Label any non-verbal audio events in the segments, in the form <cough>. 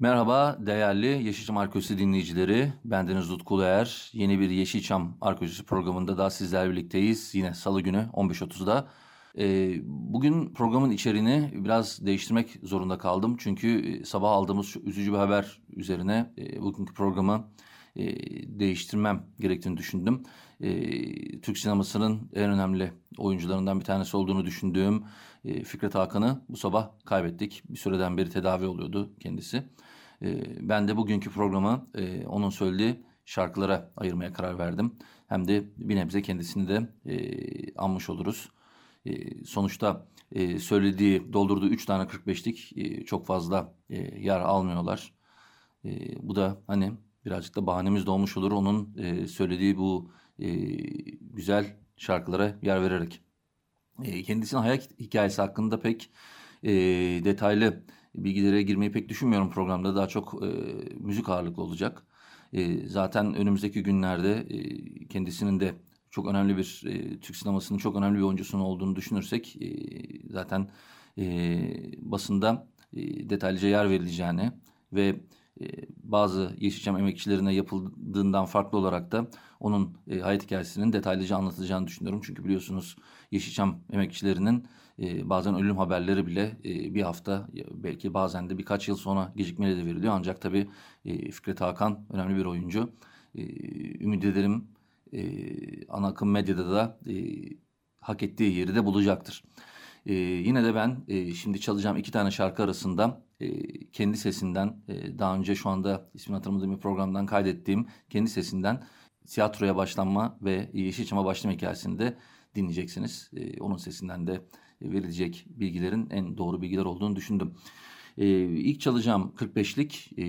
Merhaba değerli Yeşilçam Arkeolojisi dinleyicileri. Bendeniz Utku Uluer. Yeni bir Yeşilçam Arkeolojisi programında da sizlerle birlikteyiz. Yine salı günü 15.30'da. Ee, bugün programın içeriğini biraz değiştirmek zorunda kaldım. Çünkü e, sabah aldığımız üzücü bir haber üzerine e, bugünkü programı e, değiştirmem gerektiğini düşündüm. E, Türk sinemasının en önemli oyuncularından bir tanesi olduğunu düşündüğüm e, Fikret Hakan'ı bu sabah kaybettik. Bir süreden beri tedavi oluyordu kendisi. E, ben de bugünkü programı e, onun söylediği şarkılara ayırmaya karar verdim. Hem de bir nebze kendisini de e, anmış oluruz. E, sonuçta e, söylediği, doldurduğu 3 tane 45'lik e, çok fazla yer almıyorlar. Bu da hani birazcık da bahanemiz de olmuş olur onun söylediği bu güzel şarkılara yer vererek. E, kendisinin hayat hikayesi hakkında pek e, detaylı bilgilere girmeyi pek düşünmüyorum programda. Daha çok e, müzik ağırlıklı olacak. E, zaten önümüzdeki günlerde e, kendisinin de çok önemli bir e, Türk sinemasının çok önemli bir oyuncusunun olduğunu düşünürsek e, zaten e, basında e, detaylıca yer verileceğini ve e, bazı Yeşilçam emekçilerine yapıldığından farklı olarak da onun e, hayat hikayesinin detaylıca anlatılacağını düşünüyorum. Çünkü biliyorsunuz Yeşilçam emekçilerinin e, bazen ölüm haberleri bile e, bir hafta belki bazen de birkaç yıl sonra gecikmeyle de veriliyor. Ancak tabii Fikret Hakan önemli bir oyuncu. E, ümit ederim e, ana akım medyada da e, hak ettiği yeri de bulacaktır. Yine de ben şimdi çalacağım iki tane şarkı arasında kendi sesinden e, daha önce şu anda ismini hatırlamadığım bir programdan kaydettiğim kendi sesinden tiyatroya başlanma ve Yeşilçam'a başlama hikayesini de dinleyeceksiniz. E, onun sesinden de verilecek bilgilerin en doğru bilgiler olduğunu düşündüm. E, ilk çalacağım 45'lik e,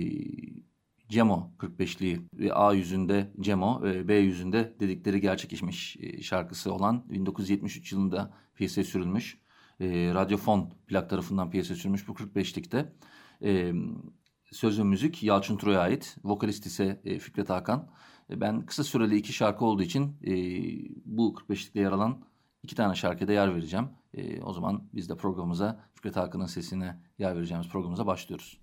Cemo 45'liği ve A yüzünde Cemo, B yüzünde dedikleri gerçekleşmiş e, şarkısı olan 1973 yılında piyasaya sürülmüş. E, radyofon plak tarafından piyasaya sürülmüş bu 45'likte. E, söz ve müzik Yalçın Turay'a ait. Vokalist ise e, Fikret Hakan. E, ben kısa süreli iki şarkı olduğu için e, bu 45'likte yer alan iki tane şarkıda yer vereceğim. E, o zaman biz de programımıza Fikret Hakan'ın sesine yer vereceğimiz programımıza başlıyoruz.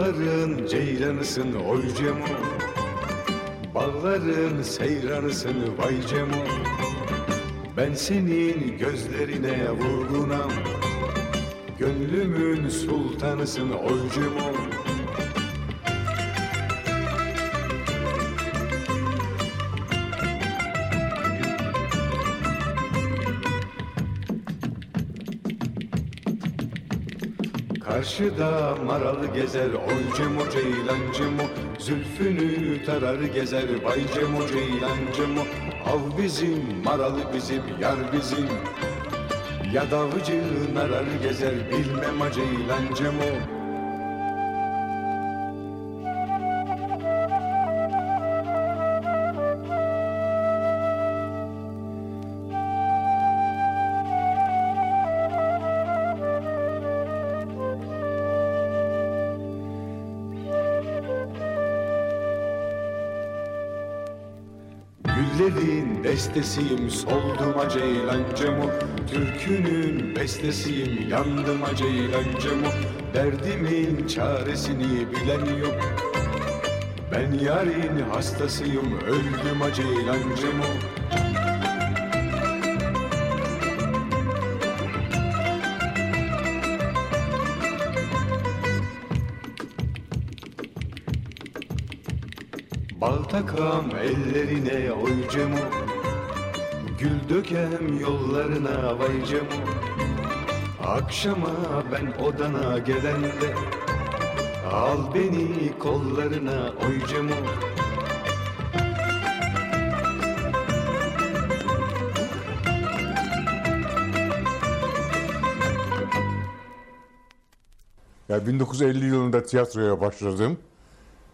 Dağların ceylanısın oy Cemo. Bağların seyranısın vay Cemo. Ben senin gözlerine vurgunam. Gönlümün sultanısın oy Cemo Karşıda maralı gezer oy Cemo ceylan Cemo. Zülfünü tarar gezer vay Cemo ceylan Cemo. Av bizim maralı bizim yar bizim. Ya davcı narar gezer bilmem a ceylan Cemo bestesiyim soldum ceylan Cemo Türkünün bestesiyim yandım ceylan Cemo Derdimin çaresini bilen yok. Ben yarın hastasıyım öldüm ceylan ellerine oy Gül dökem yollarına vay Akşama ben odana gelende Al beni kollarına oy Ya 1950 yılında tiyatroya başladım.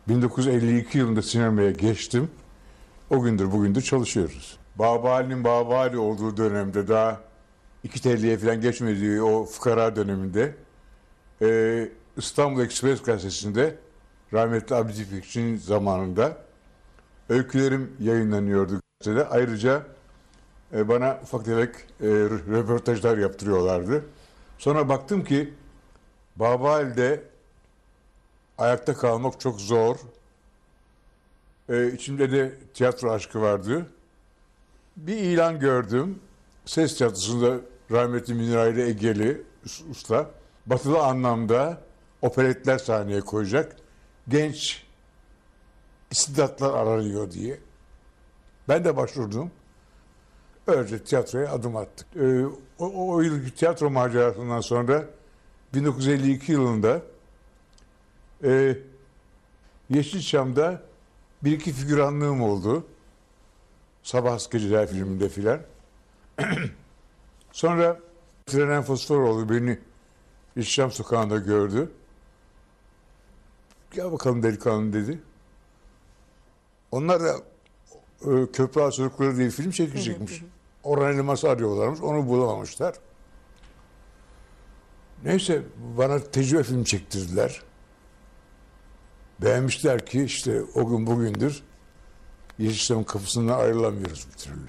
1952 yılında sinemaya geçtim. O gündür bugündür çalışıyoruz. Babali'nin Babali olduğu dönemde daha 2 TL'ye falan geçmediği o fukara döneminde e, İstanbul Ekspres gazetesinde rahmetli Abdi İpekçi'nin zamanında öykülerim yayınlanıyordu gazetede. Ayrıca e, bana ufak tefek e, röportajlar yaptırıyorlardı. Sonra baktım ki Babali'de ayakta kalmak çok zor. Ee, içimde de tiyatro aşkı vardı. Bir ilan gördüm. Ses tiyatrosunda rahmetli Münir Egeli us- usta batılı anlamda operetler sahneye koyacak genç istidatlar aranıyor diye. Ben de başvurdum. Öylece tiyatroya adım attık. Ee, o, o yılki tiyatro macerasından sonra 1952 yılında e, Yeşilçam'da bir iki figüranlığım oldu. Sabah Geceler filminde filan. <clears throat> Sonra Trenen Fosforoğlu beni Yeşilçam sokağında gördü. Gel bakalım delikanlı dedi. Onlar da e, Köprü Ağa Çocukları diye film çekecekmiş. Orhan Elmas'ı arıyorlarmış. Onu bulamamışlar. Neyse bana tecrübe film çektirdiler. Beğenmişler ki işte o gün bugündür Yeşilçam'ın kapısından ayrılamıyoruz bir türlü.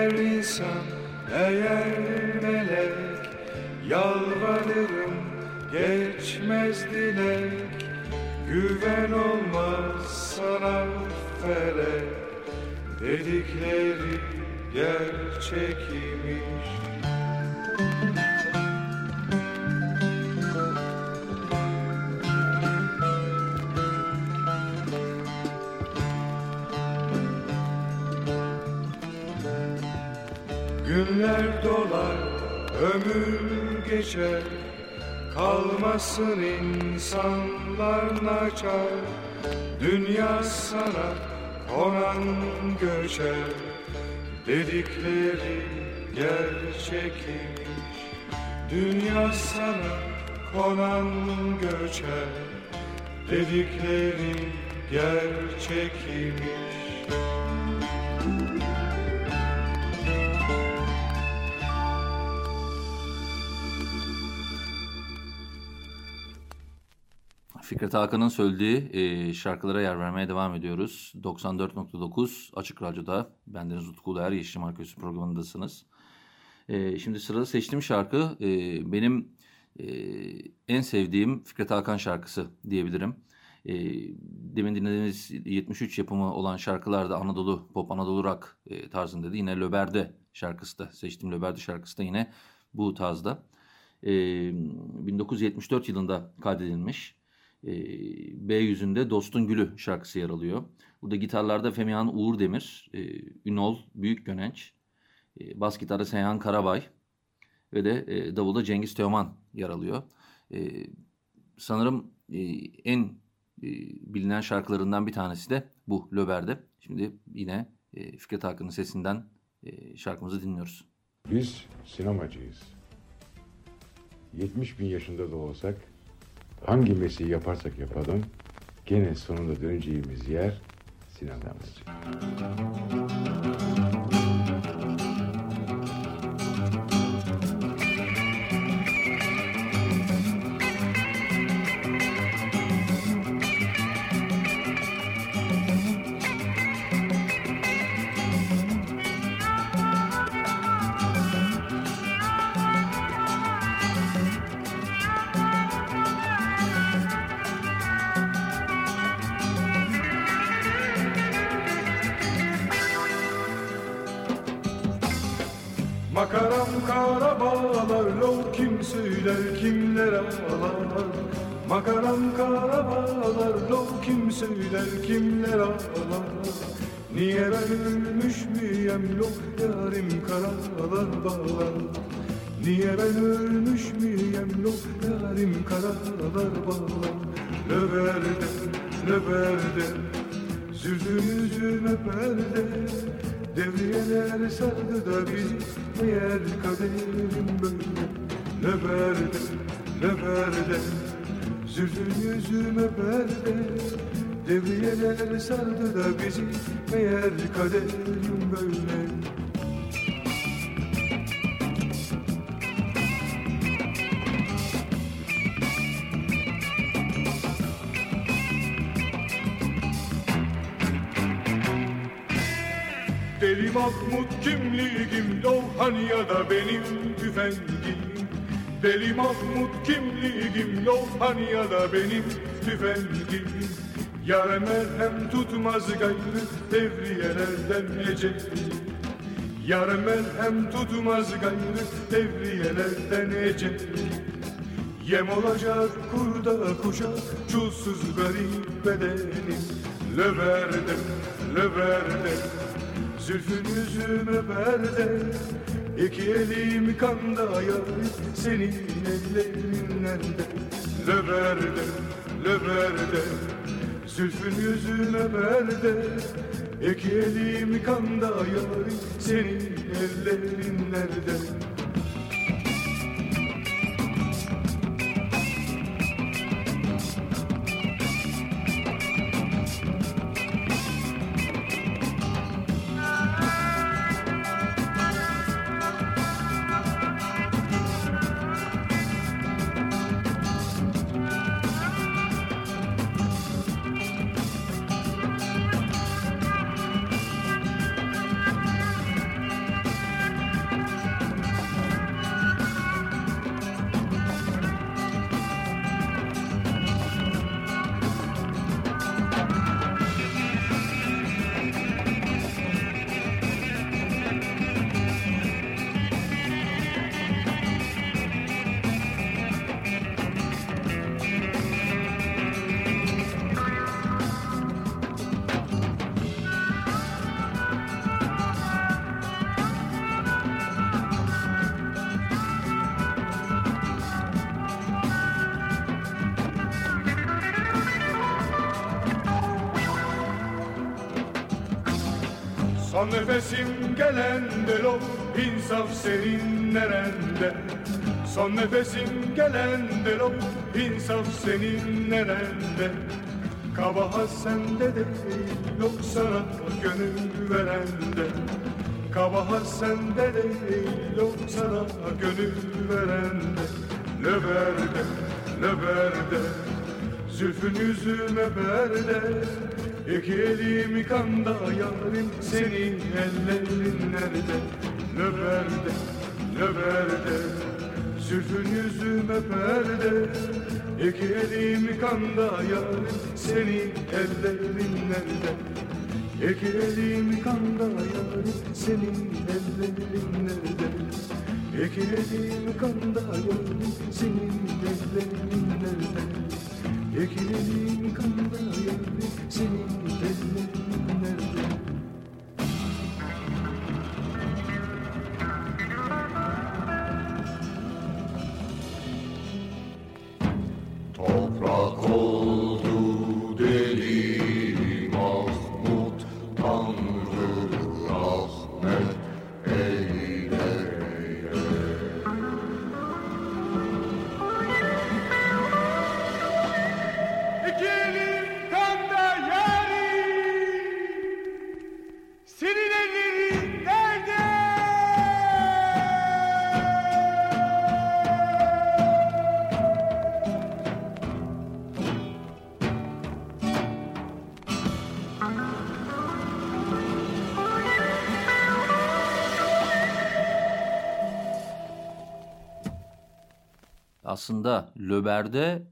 Eğer insan, eğer melek Yalvarırım geçmez dilek. Güven olmaz sana felek Dedikleri gerçek imiş geçer Kalmasın insanlar naçar. Dünya sana konan göçer. Dedikleri gerçek imiş Dünya sana konan göçer. Dedikleri gerçek Fikret Hakan'ın söylediği e, şarkılara yer vermeye devam ediyoruz. 94.9 Açık Radyo'da bendeniz Utku Uluer Yeşilçam Arkeosu programındasınız. E, şimdi sırada seçtiğim şarkı e, benim Ee, en sevdiğim Fikret Hakan şarkısı diyebilirim. Ee, demin dinlediğiniz 73 yapımı olan şarkılar da Anadolu Pop, Anadolu Rock e, tarzındaydı. Yine Löberde şarkısı da seçtiğim Löberde şarkısı da yine bu tarzda. Ee, 1974 yılında kaydedilmiş. Ee, B yüzünde Dostun Gülü şarkısı yer alıyor. Burada gitarlarda Femihan Uğur Demir, e, Ünol Büyük Gönenç, e, bas gitarda Seyhan Karabay ve de e, davulda Cengiz Teoman yer alıyor. E, sanırım e, en bilinen şarkılarından bir tanesi de bu Löber'de. Şimdi yine Fikret Hakan'ın sesinden şarkımızı dinliyoruz. Biz sinemacıyız. 70 bin yaşında da olsak hangi mesleği yaparsak yapalım gene sonunda döneceğimiz yer sinema olacak. Makaram kara bağlar lo kim söyler kimler ağlar? Makaram kara bağlar lo kim söyler kimler ağlar? Niye ben ölmüş müyem? Lo yarim karalar bağlar. Niye ben ölmüş müyem? Lo yarim karalar bağlar. Löberde löberde Zülfün yüzüme perde Devriyeler sardı da bizi Meğer kaderim böyle. Löberde, löberde Zülfün yüzüme perde. Devriyeler sardı da bizi Meğer kaderim böyle Mahmut kimliğim Lohanya'da benim tüfengim Deli Mahmut kimliğim Lohanya'da benim tüfengim Yare merhem tutmaz gayrı devriyelerden eceli. Yare merhem tutmaz gayrı devriyelerden eceli. Yem olacak kurda kuşa çulsuz garip bedenim. Löberde, löberde Zülfün yüzüme perde İki elim kanda yar Senin ellerin nerede Löberde, löberde Zülfün yüzüme perde İki elim kanda yar Senin ellerin nerede Son nefesim gelende lo insaf senin nerende? Son nefesim gelende lo insaf senin nerende? Kabahat sende değil yok sana gönül verende. Kabahat sende değil yok sana gönül verende. Löberde, löberde Zülfün yüzüme perde İki elim kanda yarim Senin ellerin nerede? Löberde, löberde Zülfün yüzüme öper de İki elim kanda yarim senin ellerin nerede? İki elim kanda yarim senin ellerin nerede? İki elim kanda yarim senin ellerin nerede İki elim kanda yarim senin ellerin nerede Aslında Löber'de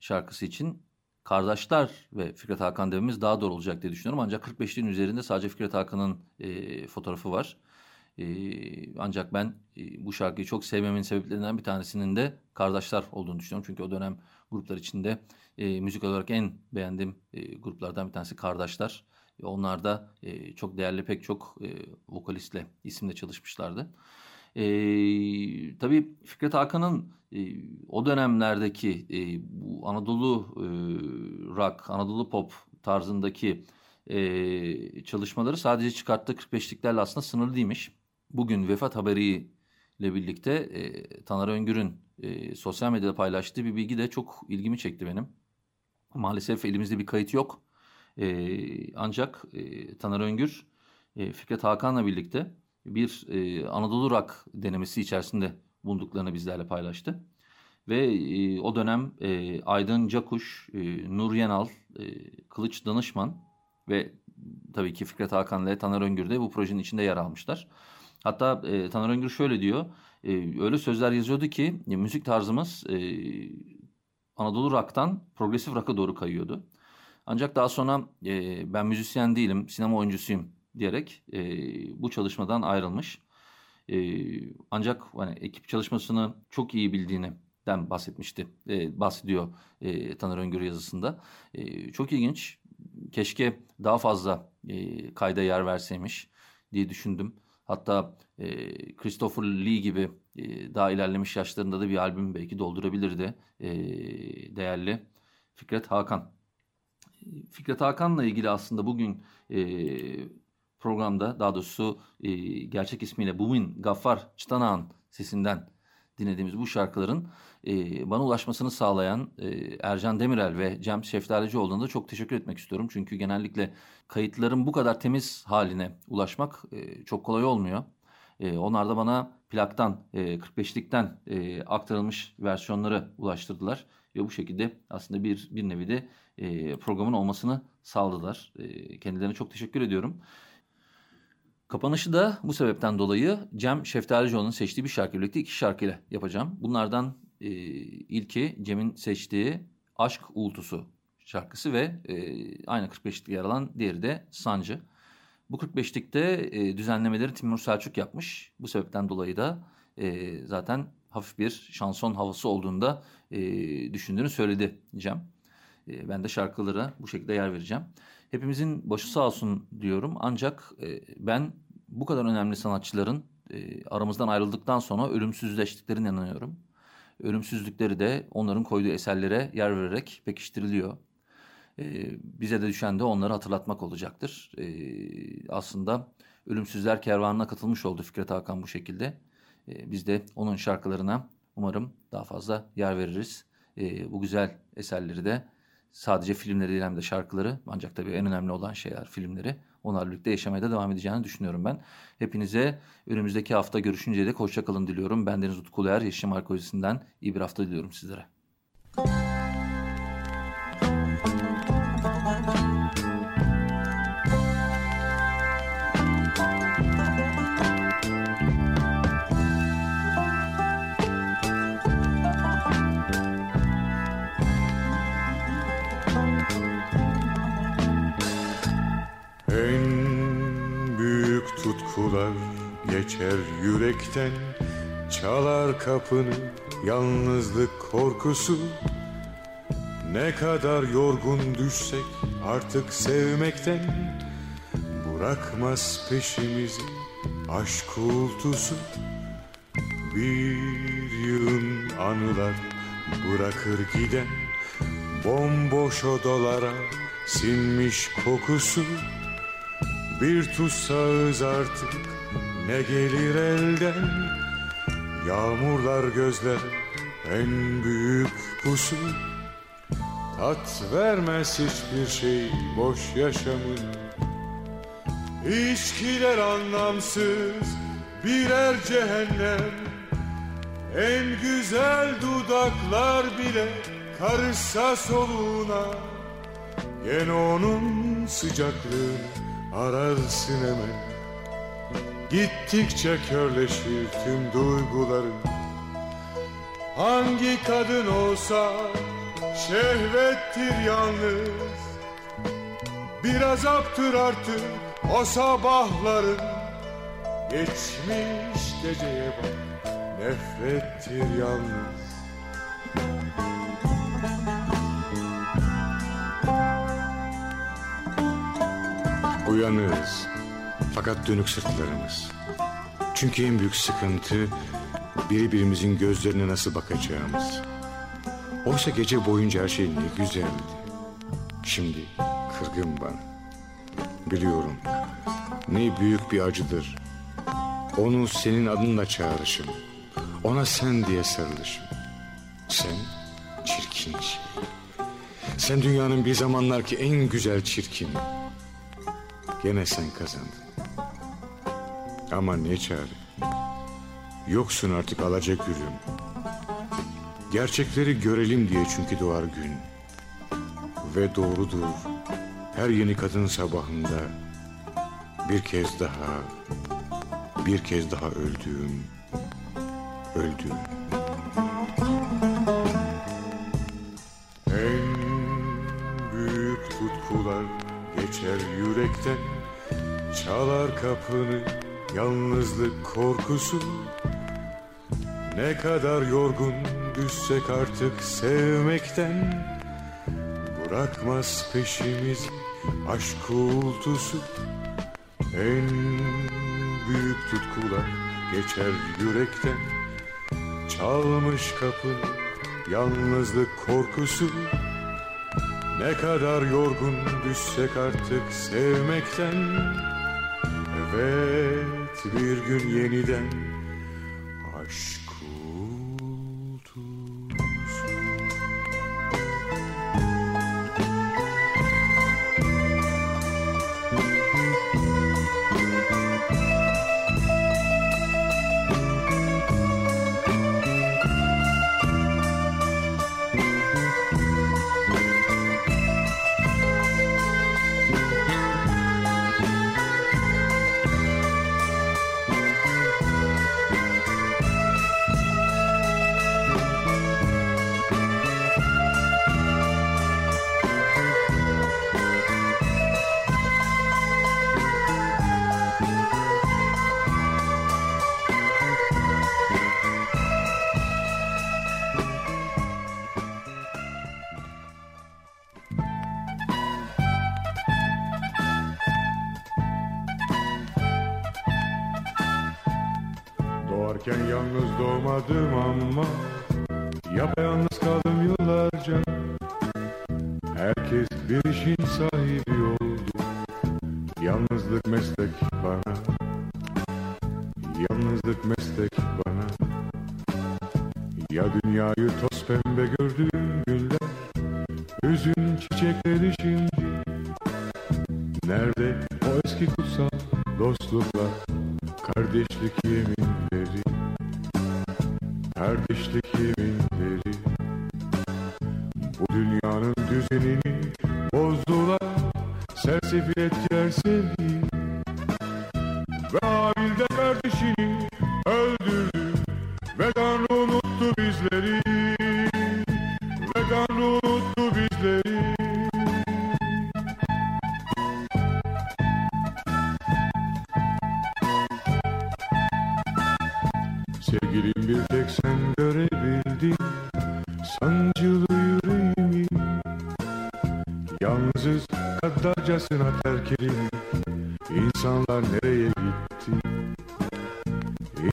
şarkısı için Kardeşler ve Fikret Hakan dememiz daha doğru olacak diye düşünüyorum. Ancak 45'liğin üzerinde sadece Fikret Hakan'ın e, fotoğrafı var. E, ancak ben e, bu şarkıyı çok sevmemin sebeplerinden bir tanesinin de Kardeşler olduğunu düşünüyorum. Çünkü o dönem gruplar içinde e, müzik olarak en beğendiğim e, gruplardan bir tanesi Kardeşler. E, onlar da e, çok değerli pek çok e, vokalistle, isimle çalışmışlardı. E, tabii Fikret Hakan'ın o dönemlerdeki bu Anadolu rock, Anadolu pop tarzındaki çalışmaları sadece çıkarttığı 45'liklerle aslında sınırlı değilmiş. Bugün vefat haberiyle birlikte e, Taner Öngür'ün e, sosyal medyada paylaştığı bir bilgi de çok ilgimi çekti benim. Maalesef elimizde bir kayıt yok. E, ancak e, Taner Öngür e, Fikret Hakan'la birlikte bir e, Anadolu rock denemesi içerisinde bulunduklarını bizlerle paylaştı. Ve e, o dönem e, Aydın Cakuş, e, Nur Yenal, e, Kılıç Danışman ve tabii ki Fikret Hakan ile Taner Öngür de bu projenin içinde yer almışlar. Hatta e, Taner Öngür şöyle diyor, e, öyle sözler yazıyordu ki e, müzik tarzımız e, Anadolu rock'tan progresif rock'a doğru kayıyordu. Ancak daha sonra e, ben müzisyen değilim, sinema oyuncusuyum diyerek e, bu çalışmadan ayrılmış. E, ancak hani ekip çalışmasını çok iyi bildiğinden bahsetmişti, e, bahsediyor e, Taner Öngör yazısında. E, çok ilginç, keşke daha fazla e, kayda yer verseymiş diye düşündüm. Hatta e, Christopher Lee gibi e, daha ilerlemiş yaşlarında da bir albüm belki doldurabilirdi e, değerli Fikret Hakan. Fikret Hakan'la ilgili aslında bugün e, programda daha doğrusu e, gerçek ismiyle Bumin Gaffar Çıtanağ'ın sesinden dinlediğimiz bu şarkıların e, bana ulaşmasını sağlayan e, Ercan Demirel ve Cem Şeftalicioğlu'na da çok teşekkür etmek istiyorum. Çünkü genellikle kayıtların bu kadar temiz haline ulaşmak e, çok kolay olmuyor. E, onlar da bana plaktan, e, 45'likten e, aktarılmış versiyonları ulaştırdılar. Ve bu şekilde aslında bir, bir nevi de e, programın olmasını sağladılar. E, kendilerine çok teşekkür ediyorum. Kapanışı da bu sebepten dolayı Cem Şeftalicioğlu'nun seçtiği bir şarkı birlikte iki şarkıyla yapacağım. Bunlardan e, ilki Cem'in seçtiği Aşk Uğultusu şarkısı ve e, aynı 45'likte yer alan diğeri de Sancı. Bu 45'likte e, düzenlemeleri Timur Selçuk yapmış. Bu sebepten dolayı da e, zaten hafif bir şanson havası olduğunda e, düşündüğünü söyledi Cem. E, ben de şarkılara bu şekilde yer vereceğim. Hepimizin başı sağ olsun diyorum ancak e, ben bu kadar önemli sanatçıların e, aramızdan ayrıldıktan sonra ölümsüzleştiklerine inanıyorum. Ölümsüzlükleri de onların koyduğu eserlere yer vererek pekiştiriliyor. E, bize de düşen de onları hatırlatmak olacaktır. Aslında Ölümsüzler Kervanı'na katılmış oldu Fikret Hakan bu şekilde. Biz de onun şarkılarına umarım daha fazla yer veririz. Bu güzel eserleri de sadece filmleri değil hem de şarkıları ancak tabii en önemli olan şeyler filmleri. Onlarla birlikte yaşamaya da devam edeceğini düşünüyorum ben. Hepinize önümüzdeki hafta görüşünceye dek hoşçakalın diliyorum. Ben Deniz Utku Uluer, Yeşim Arkeolojisi'nden iyi bir hafta diliyorum sizlere. Tutkular geçer yürekten Çalar kapını yalnızlık korkusu. Ne kadar yorgun düşsek artık sevmekten Bırakmaz peşimizi aşk uğultusu. Bir yığın anılar bırakır giden Bomboş odalara sinmiş kokusu Bir tutsağız artık ne gelir elden? Yağmurlar gözler en büyük pusu. Tat vermez hiçbir şey boş yaşamın. İçkiler anlamsız birer cehennem. En güzel dudaklar bile karışsa soluğuna. Gene onun sıcaklığını ararsın hemen Gittikçe körleşir tüm duyguların Hangi kadın olsa şehvettir yalnız. Bir azaptır artık o sabahların. Geçmiş geceye bak nefrettir yalnız Uyanığız fakat dönük sırtlarımız. Çünkü en büyük sıkıntı birbirimizin gözlerine nasıl bakacağımız. Oysa gece boyunca her şey ne güzeldi. Şimdi kırgın bana. Biliyorum ne büyük bir acıdır. Onu senin adınla çağrışım. Ona sen diye sarılışım. Sen çirkin şey. Sen dünyanın bir zamanlar ki en güzel çirkin. Gene sen kazandın. Ama ne çare. Yoksun artık alacak yürüm. Gerçekleri görelim diye çünkü doğar gün. Ve doğrudur. Her yeni kadın sabahında bir kez daha, bir kez daha öldüğüm, öldüğüm. Kapını yalnızlık korkusu. Ne kadar yorgun düşsek artık sevmekten Bırakmaz peşimiz aşk uğultusu. En büyük tutkular geçer yürekten Çalmış kapını yalnızlık korkusu. Ne kadar yorgun düşsek artık sevmekten Evet bir gün yeniden Doğarken yalnız doğmadım ama Yapayalnız kaldım yıllarca. Herkes bir işin sahibi Kardeşlik yeminleri Bu dünyanın düzenini bozdular. Sersefil ettiler kaddarcasına terk edin İnsanlar nereye gitti?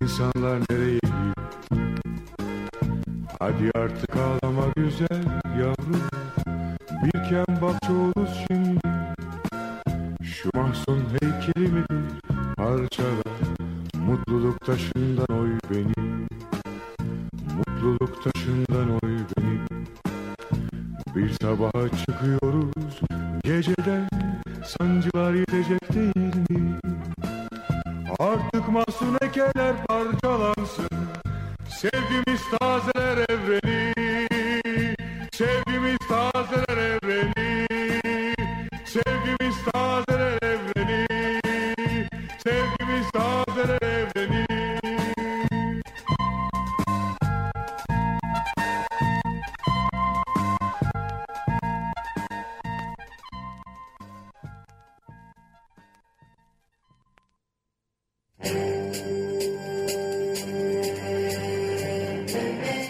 İnsanlar nereye gitti? Hadi artık ağlama güzel yavrum. Bir kem bakçoğuz şimdi. Şu mahzun heykelimi bir parçala. Mutluluk taşından oy beni. Mutluluk taşından oy beni. Bir sabaha çıkıyoruz Geceden